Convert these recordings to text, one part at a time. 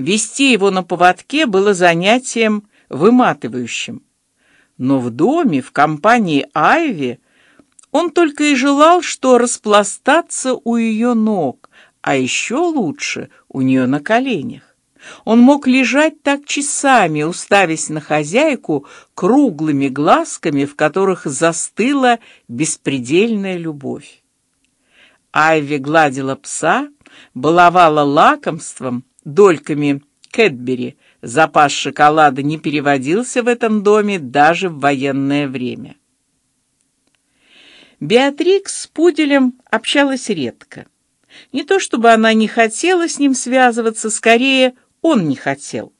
Вести его на поводке было занятием выматывающим. Но в доме, в компании Айви, он только и желал, что распластаться у ее ног, а еще лучше у нее на коленях. Он мог лежать так часами, уставясь на хозяйку круглыми глазками, в которых застыла беспредельная любовь. Айви гладила пса, баловала лакомством, дольками Кэтбери. Запас шоколада не переводился в этом доме даже в военное время. Беатрикс с пуделем общалась редко. Не то чтобы она не хотела с ним связываться, скорее он не хотел.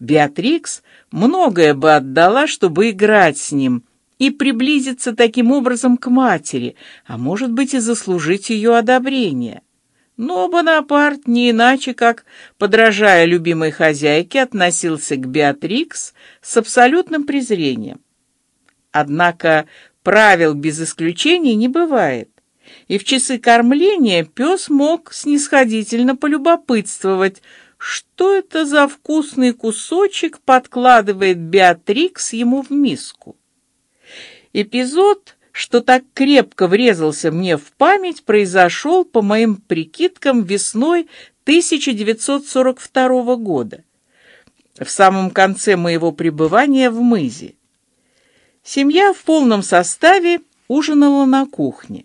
Беатрикс многое бы отдала, чтобы играть с ним и приблизиться таким образом к матери, а может быть и заслужить ее одобрение. Но Бонапарт не иначе как подражая любимой хозяйке относился к Беатрикс с абсолютным презрением. Однако правил без исключений не бывает, и в часы кормления пес мог снисходительно полюбопытствовать, что это за вкусный кусочек подкладывает Беатрикс ему в миску. Эпизод, что так крепко врезался мне в память, произошел по моим прикидкам весной 1942 года, в самом конце моего пребывания в Мызе. Семья в полном составе ужинала на кухне.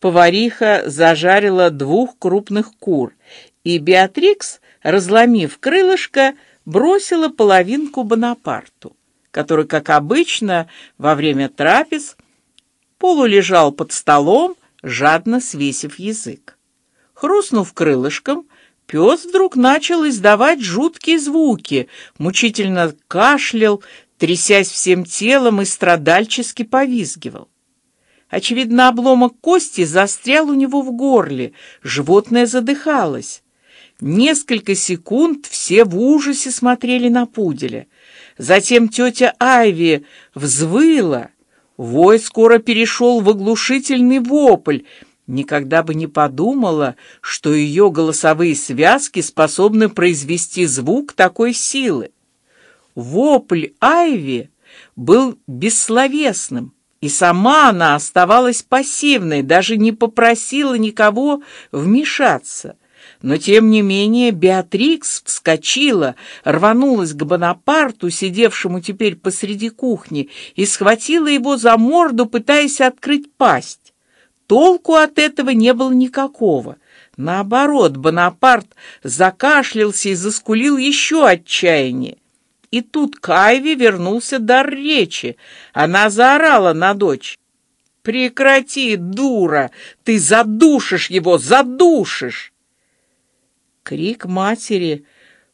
Повариха зажарила двух крупных кур, и Беатрикс разломив крылышко, бросила половинку Бонапарту, который, как обычно, во время трапез полулежал под столом, жадно свесив язык. Хрустнув крылышком, пес вдруг начал издавать жуткие звуки, мучительно кашлял, трясясь всем телом и страдальчески повизгивал. Очевидно, обломок кости застрял у него в горле, животное задыхалось. Несколько секунд все в ужасе смотрели на пуделя. Затем тетя Айви взвыла. Вой скоро перешел в оглушительный вопль. Никогда бы не подумала, что ее голосовые связки способны произвести звук такой силы. Вопль Айви был бессловесным, и сама она оставалась пассивной, даже не попросила никого вмешаться. Но тем не менее Беатрикс вскочила, рванулась к Бонапарту, сидевшему теперь посреди кухни, и схватила его за морду, пытаясь открыть пасть. Толку от этого не было никакого. Наоборот, Бонапарт закашлялся и заскулил еще отчаяние. И тут Кайви вернулся дар речи. Она заорала на дочь: "Прекрати, дура! Ты задушишь его, задушишь!" Крик матери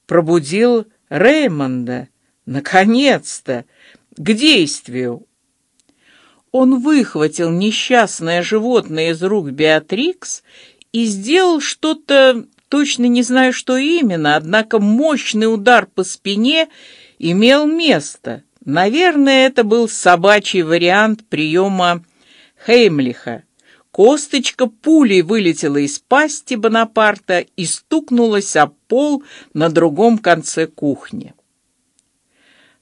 пробудил Реймонда. Наконец-то к действию. Он выхватил несчастное животное из рук Беатрикс и сделал что-то, точно не знаю, что именно, однако мощный удар по спине имел место. Наверное, это был собачий вариант приема Хеймлиха. Косточка пулей вылетела из пасти Бонапарта и стукнулась о пол на другом конце кухни.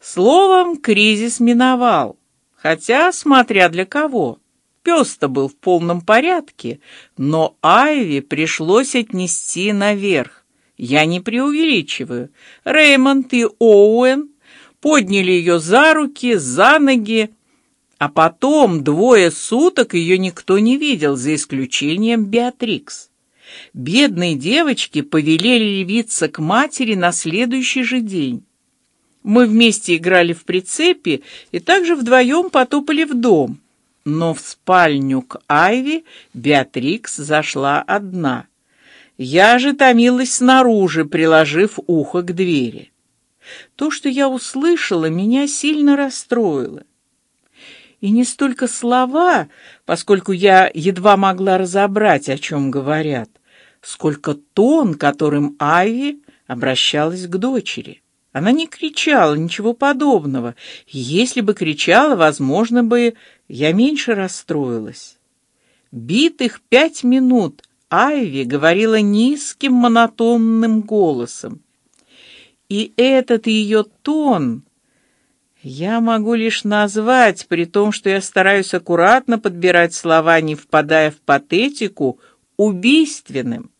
Словом, кризис миновал, хотя смотря для кого. Пес-то был в полном порядке, но Айви пришлось отнести наверх. Я не преувеличиваю. Реймонд и Оуэн подняли ее за руки, за ноги, а потом двое суток ее никто не видел, за исключением Беатрикс. Бедные девочки повелели явиться к матери на следующий же день. Мы вместе играли в прицепе и также вдвоем потопали в дом. Но в спальню к Айви Беатрикс зашла одна. Я же томилась снаружи, приложив ухо к двери. То, что я услышала, меня сильно расстроило. И не столько слова, поскольку я едва могла разобрать, о чем говорят, сколько тон, которым Айви обращалась к дочери. Она не кричала, ничего подобного. Если бы кричала, возможно бы я меньше расстроилась. Битых пять минут Айви говорила низким монотонным голосом. И этот ее тон я могу лишь назвать, при том, что я стараюсь аккуратно подбирать слова, не впадая в патетику, убийственным.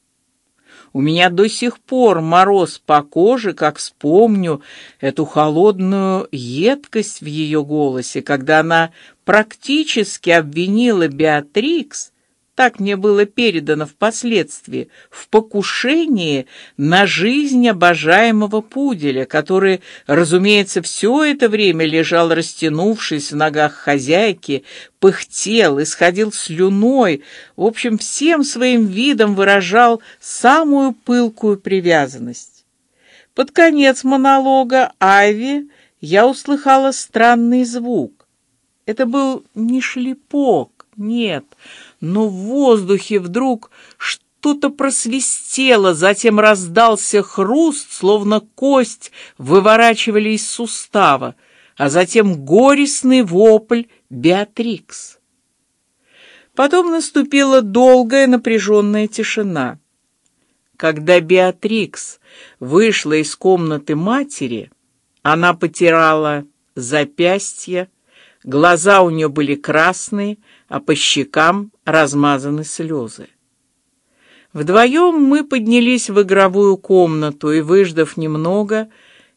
У меня до сих пор мороз по коже, как вспомню эту холодную едкость в ее голосе, когда она практически обвинила Беатрикс так мне было передано впоследствии, в покушении на жизнь обожаемого пуделя, который, разумеется, все это время лежал растянувшись в ногах хозяйки, пыхтел, исходил слюной, в общем, всем своим видом выражал самую пылкую привязанность. Под конец монолога Айви я услыхала странный звук. Это был не шлепок, нет, но в воздухе вдруг что-то просвистело, затем раздался хруст, словно кость выворачивали из сустава, а затем горестный вопль Беатрикс. Потом наступила долгая напряженная тишина. Когда Беатрикс вышла из комнаты матери, она потирала запястья, глаза у нее были красные, а по щекам размазаны слезы. Вдвоем мы поднялись в игровую комнату и, выждав немного,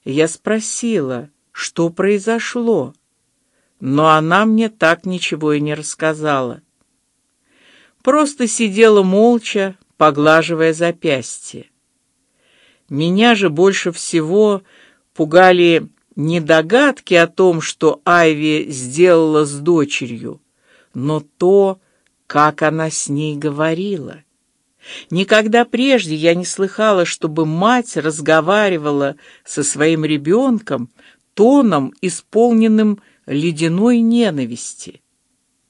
я спросила, что произошло, но она мне так ничего и не рассказала. Просто сидела молча, поглаживая запястье. Меня же больше всего пугали не догадки о том, что Айви сделала с дочерью, но то, как она с ней говорила. Никогда прежде я не слыхала, чтобы мать разговаривала со своим ребенком тоном, исполненным ледяной ненависти.